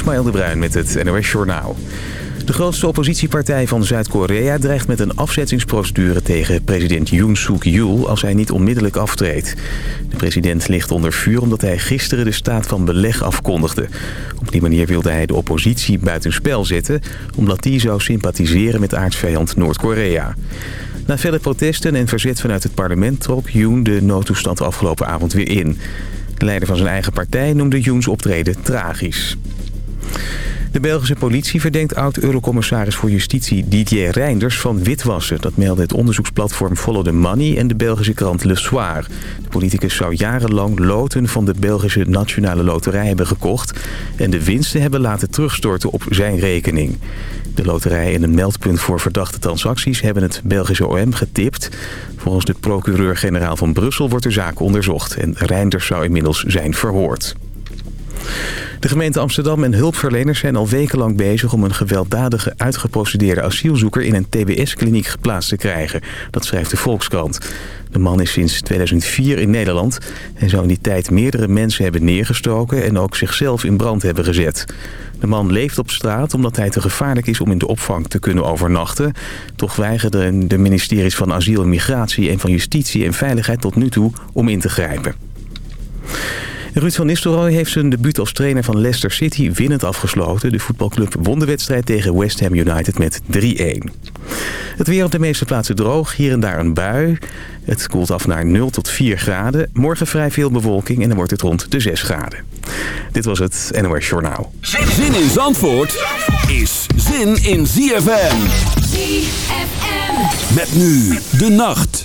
Ismaël de Bruin met het NOS Journaal. De grootste oppositiepartij van Zuid-Korea dreigt met een afzettingsprocedure tegen president Yoon Suk-yeol als hij niet onmiddellijk aftreedt. De president ligt onder vuur omdat hij gisteren de staat van beleg afkondigde. Op die manier wilde hij de oppositie buitenspel zetten omdat die zou sympathiseren met aardsvijand Noord-Korea. Na vele protesten en verzet vanuit het parlement trok Yoon de noodtoestand afgelopen avond weer in. De leider van zijn eigen partij noemde Yoons optreden tragisch. De Belgische politie verdenkt oud-eurocommissaris voor Justitie Didier Reinders van witwassen. Dat meldde het onderzoeksplatform Follow the Money en de Belgische krant Le Soir. De politicus zou jarenlang loten van de Belgische Nationale Loterij hebben gekocht... en de winsten hebben laten terugstorten op zijn rekening. De loterij en een meldpunt voor verdachte transacties hebben het Belgische OM getipt. Volgens de procureur-generaal van Brussel wordt de zaak onderzocht... en Reinders zou inmiddels zijn verhoord. De gemeente Amsterdam en hulpverleners zijn al wekenlang bezig om een gewelddadige uitgeprocedeerde asielzoeker in een TBS-kliniek geplaatst te krijgen. Dat schrijft de Volkskrant. De man is sinds 2004 in Nederland en zou in die tijd meerdere mensen hebben neergestoken en ook zichzelf in brand hebben gezet. De man leeft op straat omdat hij te gevaarlijk is om in de opvang te kunnen overnachten. Toch weigerden de ministeries van Asiel en Migratie en van Justitie en Veiligheid tot nu toe om in te grijpen. Ruud van Nistelrooy heeft zijn debuut als trainer van Leicester City winnend afgesloten. De voetbalclub won de wedstrijd tegen West Ham United met 3-1. Het weer op de meeste plaatsen droog, hier en daar een bui. Het koelt af naar 0 tot 4 graden. Morgen vrij veel bewolking en dan wordt het rond de 6 graden. Dit was het NOS Journaal. Zin in Zandvoort is zin in ZFM. ZFM. Met nu de nacht.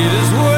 It is worth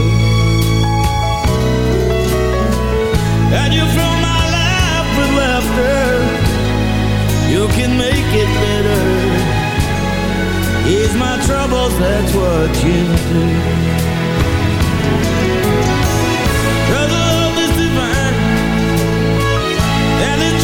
And you fill my life with laughter. You can make it better. Ease my troubles, that's what you do. Brother, love is divine. And it's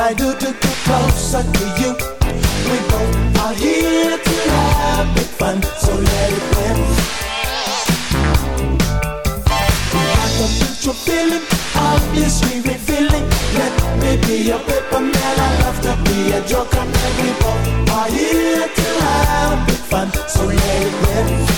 I do to get closer to you. We both are here to have big fun, so let it rip. I can picture feeling, obviously revealing. Let me be your paper man, I love to be a joker man. We both are here to have big fun, so let it rip.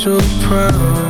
So proud